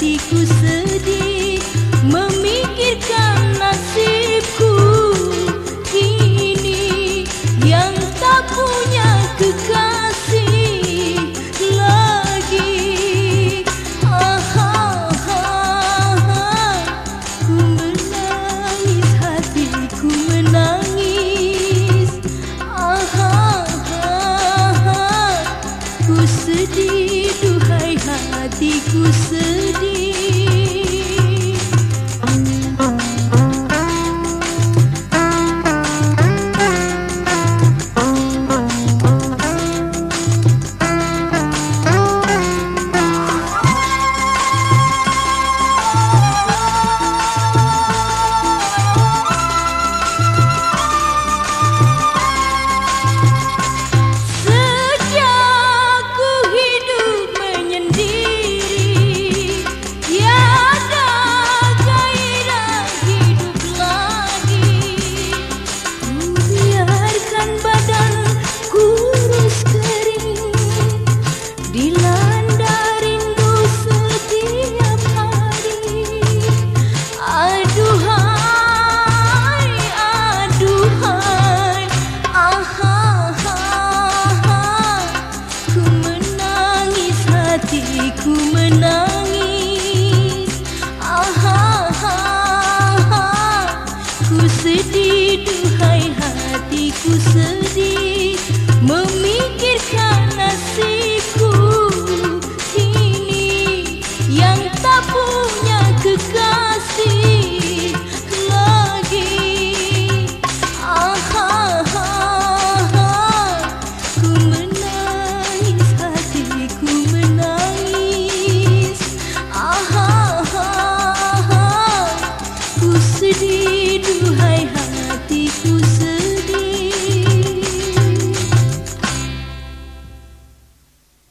hatiku sedih Memikirkan nasibku. Kini yang tak punya kekasih lagi. Ah, ah, ah, Ku menangis hatiku menangis. Ah, ah, ah, Ku sedih hatiku sedih sedih duhai hatiku